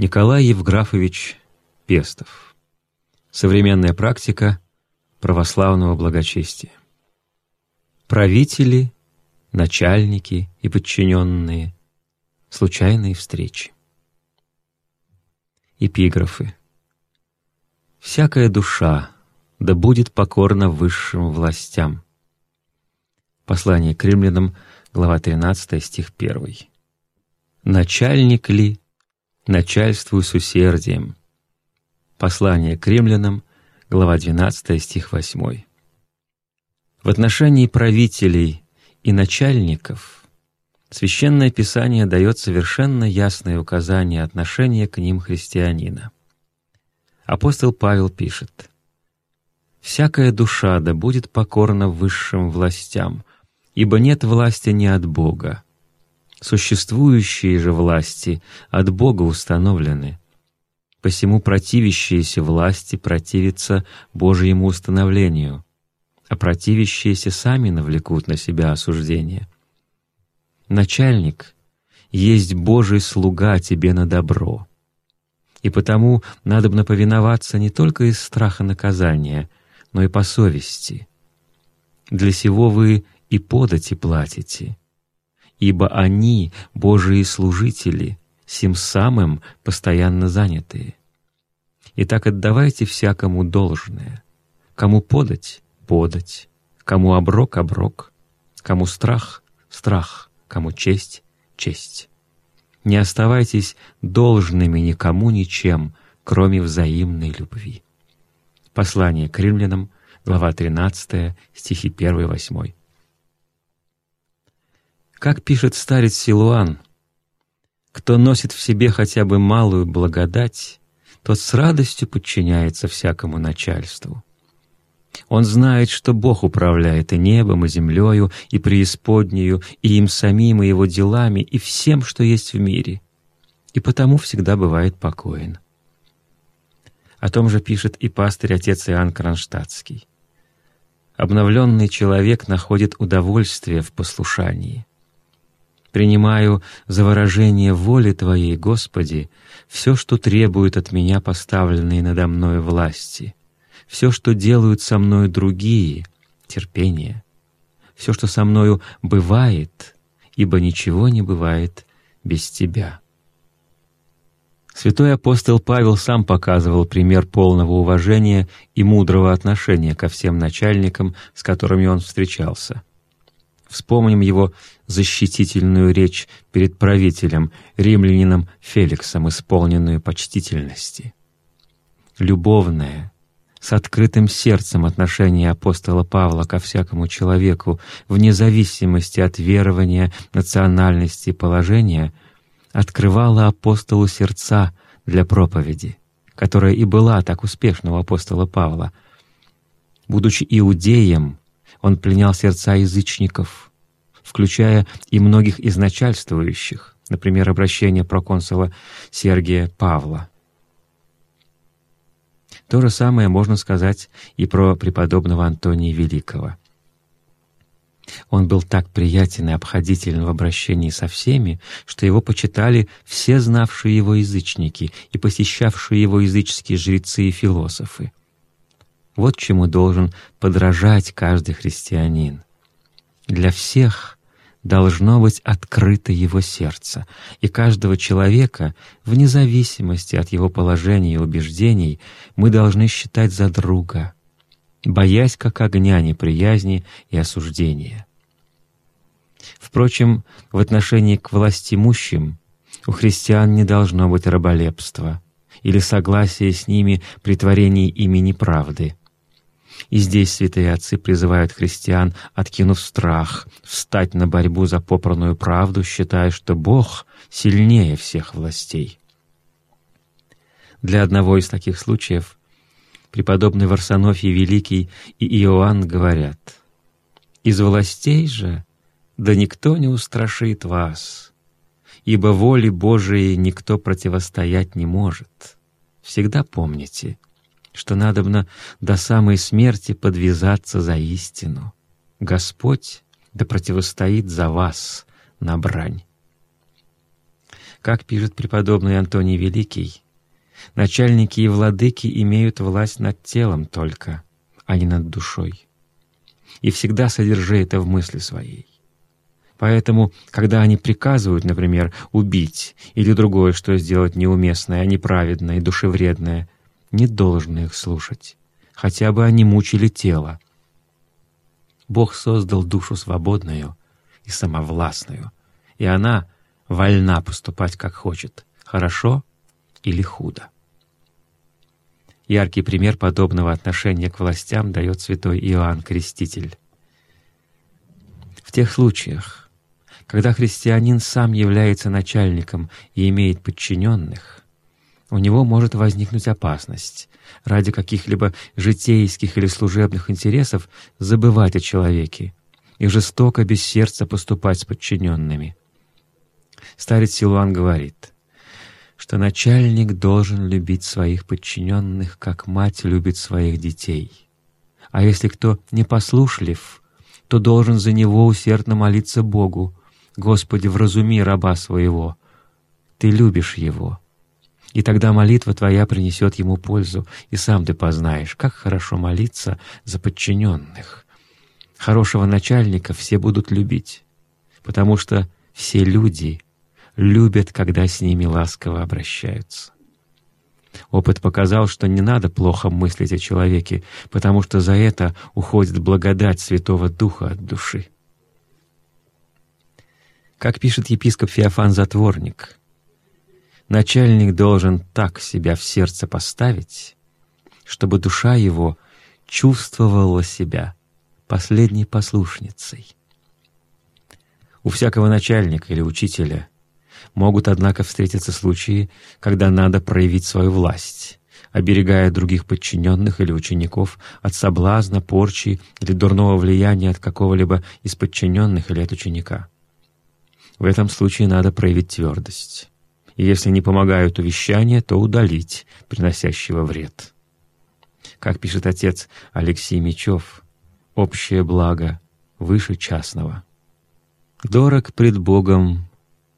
Николай Евграфович Пестов. Современная практика православного благочестия. Правители, начальники и подчиненные, случайные встречи. Эпиграфы. «Всякая душа да будет покорна высшим властям». Послание к римлянам, глава 13, стих 1. «Начальник ли, начальствуй с усердием». Послание к римлянам, глава 12, стих 8. В отношении правителей и начальников Священное Писание дает совершенно ясное указание отношения к ним христианина. Апостол Павел пишет, «Всякая душа да будет покорна высшим властям, ибо нет власти не от Бога. Существующие же власти от Бога установлены. Посему противящиеся власти противятся Божьему установлению, а противящиеся сами навлекут на себя осуждение. Начальник есть Божий слуга тебе на добро, и потому надобно повиноваться не только из страха наказания, но и по совести. Для сего вы и подати платите, ибо они, Божии служители, сим самым постоянно занятые. Итак, отдавайте всякому должное. Кому подать — подать, кому оброк — оброк, кому страх — страх, кому честь — честь. Не оставайтесь должными никому ничем, кроме взаимной любви. Послание к римлянам, глава 13, стихи 1-8. Как пишет старец Силуан, «Кто носит в себе хотя бы малую благодать, тот с радостью подчиняется всякому начальству. Он знает, что Бог управляет и небом, и землею, и преисподнею, и им самим, и его делами, и всем, что есть в мире, и потому всегда бывает покоен». О том же пишет и пастырь отец Иоанн Кронштадтский. «Обновленный человек находит удовольствие в послушании» принимаю за выражение воли Твоей, Господи, все, что требует от меня поставленные надо мною власти, все, что делают со мною другие, терпение, все, что со мною бывает, ибо ничего не бывает без Тебя. Святой апостол Павел сам показывал пример полного уважения и мудрого отношения ко всем начальникам, с которыми он встречался — Вспомним его защитительную речь перед правителем, римлянином Феликсом, исполненную почтительности. Любовное, с открытым сердцем отношение апостола Павла ко всякому человеку, вне зависимости от верования, национальности и положения, открывало апостолу сердца для проповеди, которая и была так успешна у апостола Павла. Будучи иудеем, он пленял сердца язычников, включая и многих из начальствующих, например, обращение проконсула Сергия Павла. То же самое можно сказать и про преподобного Антония Великого. Он был так приятен и обходителен в обращении со всеми, что его почитали все знавшие его язычники и посещавшие его языческие жрецы и философы. Вот чему должен подражать каждый христианин. Для всех должно быть открыто его сердце, и каждого человека, вне зависимости от его положения и убеждений, мы должны считать за друга, боясь как огня неприязни и осуждения. Впрочем, в отношении к властимущим у христиан не должно быть раболепства или согласия с ними при творении ими неправды — и здесь святые отцы призывают христиан, откинув страх, встать на борьбу за попранную правду, считая, что Бог сильнее всех властей. Для одного из таких случаев преподобный Варсонофий Великий и Иоанн говорят, «Из властей же да никто не устрашит вас, ибо воле Божией никто противостоять не может. Всегда помните — что надобно до самой смерти подвязаться за истину. Господь да противостоит за вас на брань. Как пишет преподобный Антоний Великий, начальники и владыки имеют власть над телом только, а не над душой. И всегда содержи это в мысли своей. Поэтому, когда они приказывают, например, убить или другое, что сделать неуместное, неправедное душевредное, не должны их слушать, хотя бы они мучили тело. Бог создал душу свободную и самовластную, и она вольна поступать как хочет, хорошо или худо. Яркий пример подобного отношения к властям дает святой Иоанн Креститель. В тех случаях, когда христианин сам является начальником и имеет подчиненных, у него может возникнуть опасность ради каких-либо житейских или служебных интересов забывать о человеке и жестоко без сердца поступать с подчиненными. Старец Силуан говорит, что начальник должен любить своих подчиненных, как мать любит своих детей. А если кто непослушлив, то должен за него усердно молиться Богу. «Господи, вразуми раба своего, Ты любишь его». И тогда молитва твоя принесет ему пользу, и сам ты познаешь, как хорошо молиться за подчиненных. Хорошего начальника все будут любить, потому что все люди любят, когда с ними ласково обращаются. Опыт показал, что не надо плохо мыслить о человеке, потому что за это уходит благодать Святого Духа от души. Как пишет епископ Феофан Затворник, начальник должен так себя в сердце поставить, чтобы душа его чувствовала себя последней послушницей. У всякого начальника или учителя Могут, однако, встретиться случаи, когда надо проявить свою власть, оберегая других подчиненных или учеников от соблазна, порчи или дурного влияния от какого-либо из подчиненных или от ученика. В этом случае надо проявить твердость. И если не помогают увещания, то удалить приносящего вред. Как пишет отец Алексей Мечев, «Общее благо выше частного». Дорог пред Богом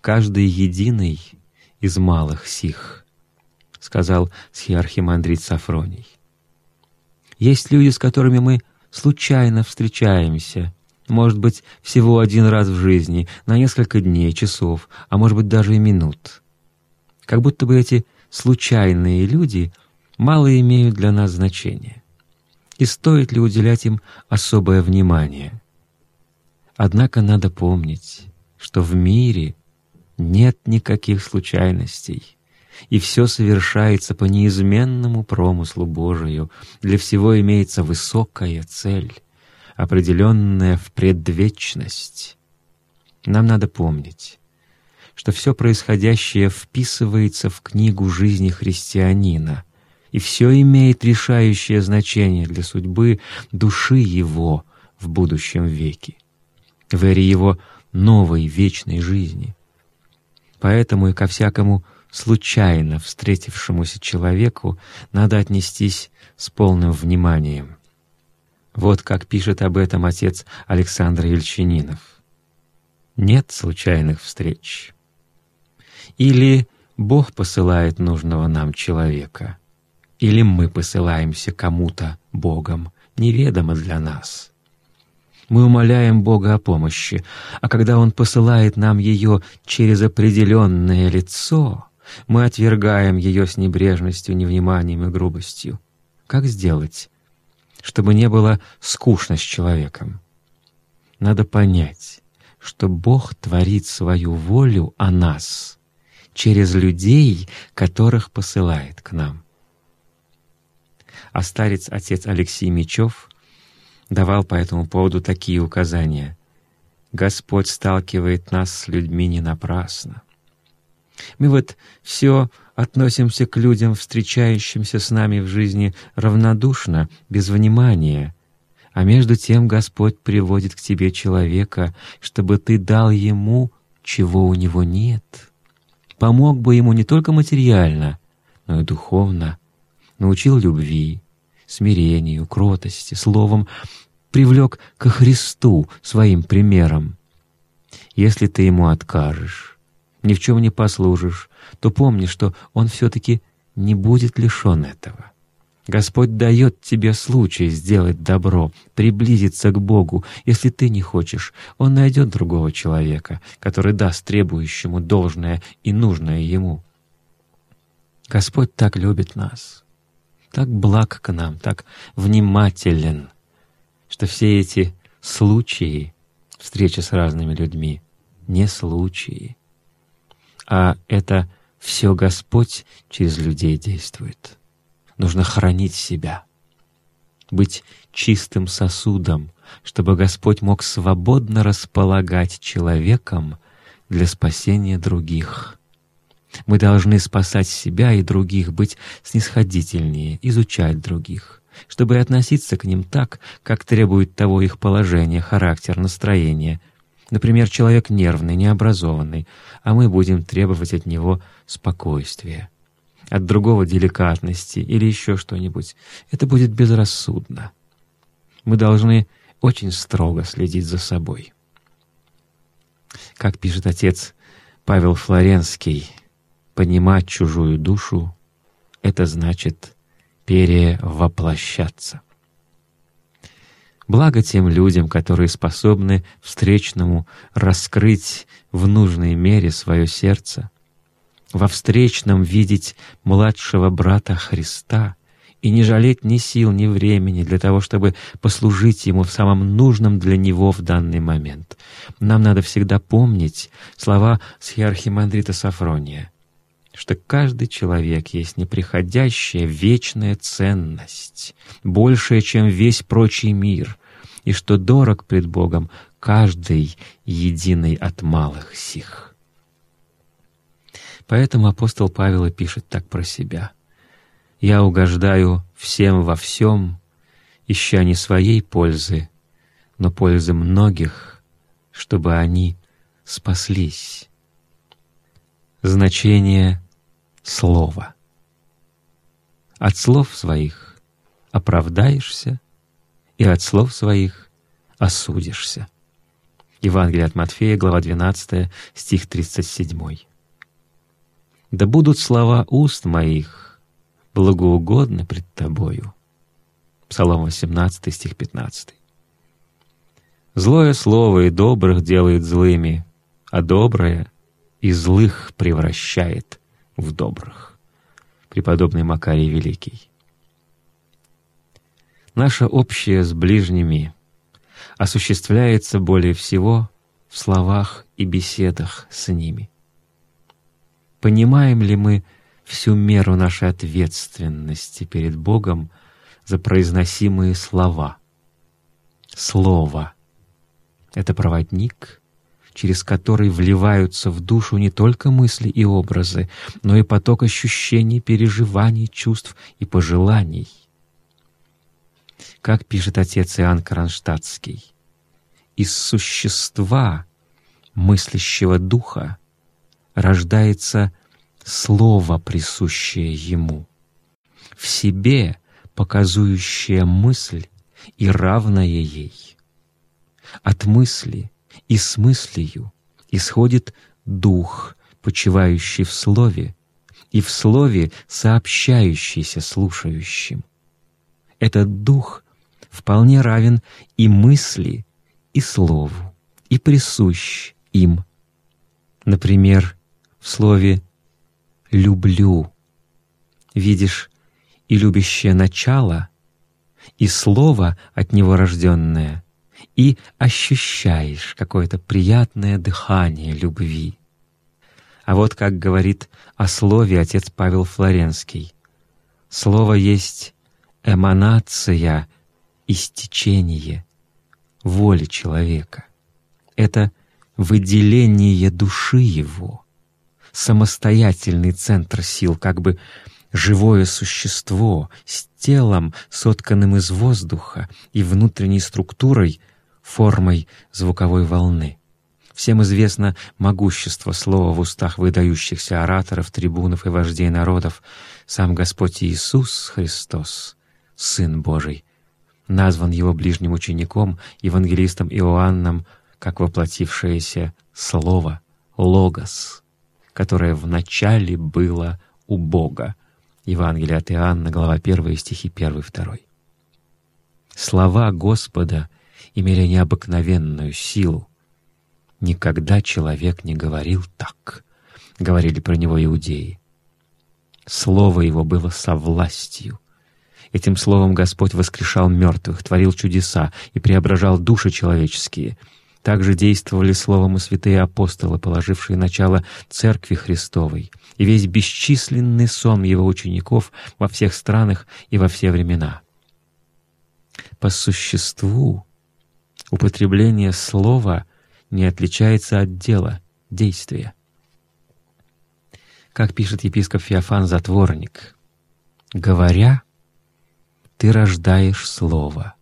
каждый единый из малых сих, — сказал схиархимандрит Сафроний. Есть люди, с которыми мы случайно встречаемся, может быть, всего один раз в жизни, на несколько дней, часов, а может быть, даже и минут. Как будто бы эти случайные люди мало имеют для нас значения. И стоит ли уделять им особое внимание? Однако надо помнить, что в мире — нет никаких случайностей, и все совершается по неизменному промыслу Божию. Для всего имеется высокая цель, определенная в предвечность. Нам надо помнить, что все происходящее вписывается в книгу жизни христианина, и все имеет решающее значение для судьбы души его в будущем веке, в эре его новой вечной жизни — Поэтому и ко всякому случайно встретившемуся человеку надо отнестись с полным вниманием. Вот как пишет об этом отец Александр Ельчининов. Нет случайных встреч. Или Бог посылает нужного нам человека, или мы посылаемся кому-то Богом, неведомо для нас — мы умоляем Бога о помощи, а когда Он посылает нам ее через определенное лицо, мы отвергаем ее с небрежностью, невниманием и грубостью. Как сделать, чтобы не было скучно с человеком? Надо понять, что Бог творит свою волю о нас через людей, которых посылает к нам. А старец отец Алексей Мечев давал по этому поводу такие указания. Господь сталкивает нас с людьми не напрасно. Мы вот все относимся к людям, встречающимся с нами в жизни, равнодушно, без внимания, а между тем Господь приводит к тебе человека, чтобы ты дал ему, чего у него нет. Помог бы ему не только материально, но и духовно, научил любви, смирению, кротости, словом, привлек ко Христу своим примером. Если ты ему откажешь, ни в чем не послужишь, то помни, что Он все-таки не будет лишен этого. Господь дает тебе случай сделать добро, приблизиться к Богу. Если ты не хочешь, Он найдет другого человека, который даст требующему должное и нужное ему. Господь так любит нас, так благ к нам, так внимателен, что все эти случаи встречи с разными людьми не случаи, а это все Господь через людей действует. Нужно хранить себя, быть чистым сосудом, чтобы Господь мог свободно располагать человеком для спасения других. Мы должны спасать себя и других, быть снисходительнее, изучать других, чтобы относиться к ним так, как требует того их положение, характер, настроение. Например, человек нервный, необразованный, а мы будем требовать от него спокойствия, от другого деликатности или еще что-нибудь. Это будет безрассудно. Мы должны очень строго следить за собой. Как пишет отец Павел Флоренский, понимать чужую душу — это значит перевоплощаться. Благо тем людям, которые способны встречному раскрыть в нужной мере свое сердце, во встречном видеть младшего брата Христа и не жалеть ни сил, ни времени для того, чтобы послужить Ему в самом нужном для Него в данный момент. Нам надо всегда помнить слова схиархимандрита Сафрония что каждый человек есть неприходящая вечная ценность, большая, чем весь прочий мир, и что дорог пред Богом каждый единый от малых сих. Поэтому апостол Павел и пишет так про себя. «Я угождаю всем во всем, ища не своей пользы, но пользы многих, чтобы они спаслись». Значение слова. От слов своих оправдаешься, и от слов своих осудишься. Евангелие от Матфея, глава 12, стих 37. «Да будут слова уст моих благоугодны пред Тобою». Псалом 18, стих 15. «Злое слово и добрых делает злыми, а доброе и злых превращает в добрых. Преподобный Макарий Великий. Наше общее с ближними осуществляется более всего в словах и беседах с ними. Понимаем ли мы всю меру нашей ответственности перед Богом за произносимые слова? Слово — это проводник — через который вливаются в душу не только мысли и образы, но и поток ощущений, переживаний, чувств и пожеланий. Как пишет отец Иоанн Кронштадтский, «Из существа мыслящего духа рождается слово, присущее ему, в себе показующее мысль и равное ей. От мысли — и с мыслью исходит Дух, почивающий в Слове, и в Слове сообщающийся слушающим. Этот Дух вполне равен и мысли, и Слову, и присущ им. Например, в слове «люблю» видишь и любящее начало, и слово от него рожденное — и ощущаешь какое-то приятное дыхание любви. А вот как говорит о слове отец Павел Флоренский. Слово есть эманация, истечение воли человека. Это выделение души его, самостоятельный центр сил, как бы живое существо с телом, сотканным из воздуха и внутренней структурой, формой звуковой волны. Всем известно могущество слова в устах выдающихся ораторов, трибунов и вождей народов. Сам Господь Иисус Христос, Сын Божий, назван Его ближним учеником, евангелистом Иоанном, как воплотившееся Слово, Логос, которое в начале было у Бога. Евангелие от Иоанна, глава 1, стихи 1-2. Слова Господа имели необыкновенную силу. «Никогда человек не говорил так», — говорили про него иудеи. Слово его было со властью. Этим словом Господь воскрешал мертвых, творил чудеса и преображал души человеческие. Также действовали словом и святые апостолы, положившие начало Церкви Христовой, и весь бесчисленный сон его учеников во всех странах и во все времена. По существу употребление слова не отличается от дела, действия. Как пишет епископ Феофан Затворник, «Говоря, ты рождаешь слово.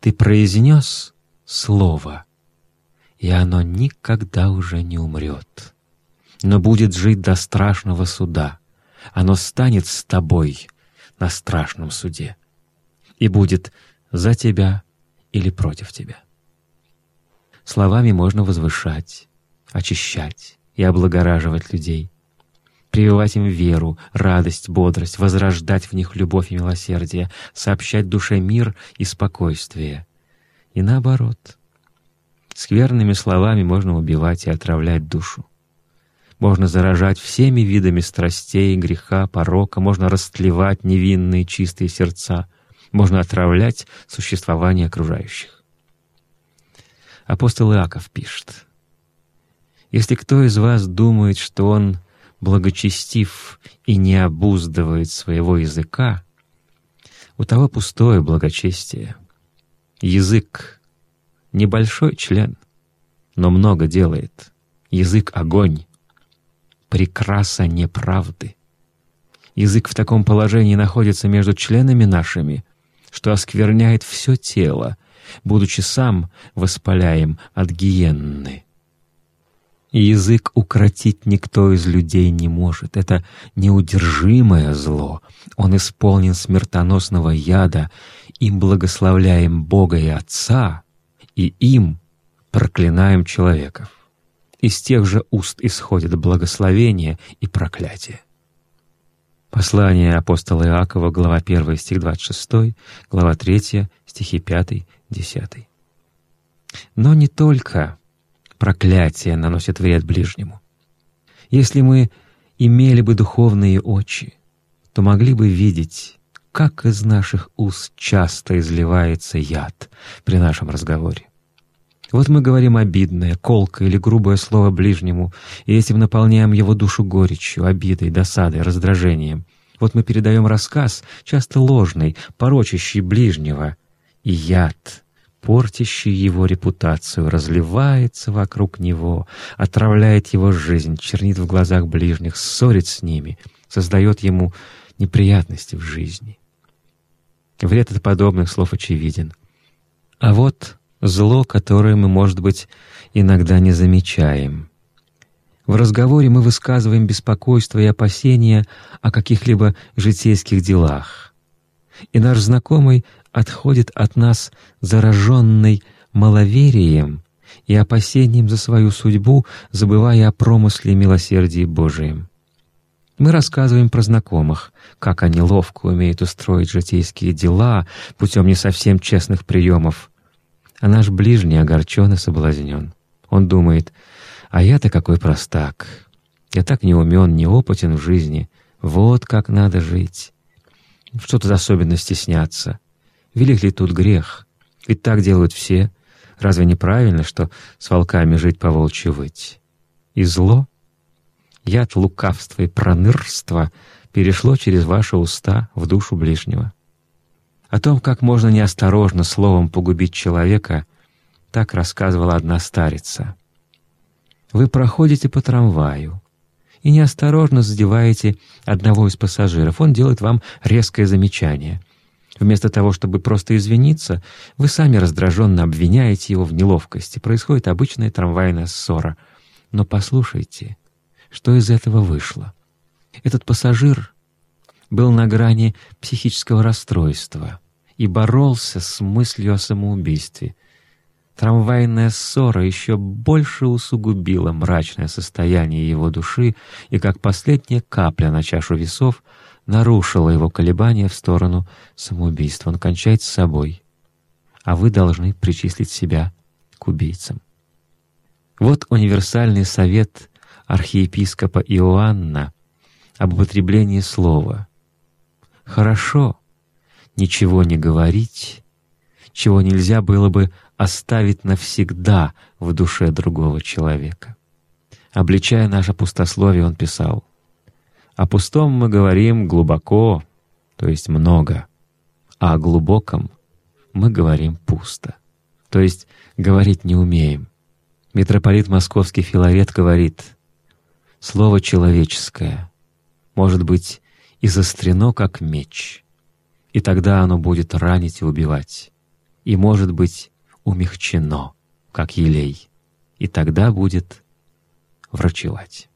Ты произнес слово, и оно никогда уже не умрет, но будет жить до страшного суда. Оно станет с тобой на страшном суде и будет за тебя или против тебя. Словами можно возвышать, очищать и облагораживать людей, прививать им веру, радость, бодрость, возрождать в них любовь и милосердие, сообщать душе мир и спокойствие. И наоборот. Скверными словами можно убивать и отравлять душу. Можно заражать всеми видами страстей, греха, порока, можно растлевать невинные чистые сердца, можно отравлять существование окружающих. Апостол Иаков пишет, «Если кто из вас думает, что он благочестив и не обуздывает своего языка, у того пустое благочестие. Язык — небольшой член, но много делает. Язык — огонь, прекраса неправды. Язык в таком положении находится между членами нашими, что оскверняет все тело, будучи сам воспаляем от гиенны. Язык укротить никто из людей не может. Это неудержимое зло. Он исполнен смертоносного яда. Им благословляем Бога и Отца, и им проклинаем человеков. Из тех же уст исходит благословение и проклятие. Послание апостола Иакова, глава 1, стих 26, глава 3, стихи 5, 10. Но не только проклятие наносит вред ближнему. Если мы имели бы духовные очи, то могли бы видеть, как из наших уст часто изливается яд при нашем разговоре. Вот мы говорим обидное, колкое или грубое слово ближнему, и этим наполняем его душу горечью, обидой, досадой, раздражением. Вот мы передаем рассказ, часто ложный, порочащий ближнего, и яд портящий его репутацию, разливается вокруг него, отравляет его жизнь, чернит в глазах ближних, ссорит с ними, создает ему неприятности в жизни. Вред от подобных слов очевиден. А вот зло, которое мы, может быть, иногда не замечаем. В разговоре мы высказываем беспокойство и опасения о каких-либо житейских делах. И наш знакомый отходит от нас зараженный маловерием и опасением за свою судьбу, забывая о промысле милосердия Божием. Мы рассказываем про знакомых, как они ловко умеют устроить житейские дела путем не совсем честных приемов. А наш ближний огорчен и соблазнен. Он думает, а я-то какой простак. Я так не неопытен в жизни. Вот как надо жить. Что тут особенно стесняться? Велик ли тут грех? Ведь так делают все. Разве неправильно, что с волками жить по волчьи выть? И зло, яд лукавства и пронырства перешло через ваши уста в душу ближнего. О том, как можно неосторожно словом погубить человека, так рассказывала одна старица. Вы проходите по трамваю и неосторожно задеваете одного из пассажиров. Он делает вам резкое замечание — Вместо того, чтобы просто извиниться, вы сами раздраженно обвиняете его в неловкости. Происходит обычная трамвайная ссора. Но послушайте, что из этого вышло. Этот пассажир был на грани психического расстройства и боролся с мыслью о самоубийстве. Трамвайная ссора еще больше усугубила мрачное состояние его души и, как последняя капля на чашу весов, нарушила его колебания в сторону самоубийства. Он кончает с собой, а вы должны причислить себя к убийцам. Вот универсальный совет архиепископа Иоанна об употреблении слова. Хорошо ничего не говорить, чего нельзя было бы оставить навсегда в душе другого человека. Обличая наше пустословие, он писал, «О пустом мы говорим глубоко, то есть много, а о глубоком мы говорим пусто, то есть говорить не умеем». Митрополит Московский Филарет говорит, «Слово человеческое может быть и застрено, как меч, и тогда оно будет ранить и убивать, и, может быть, умягчено, как елей, и тогда будет врачевать.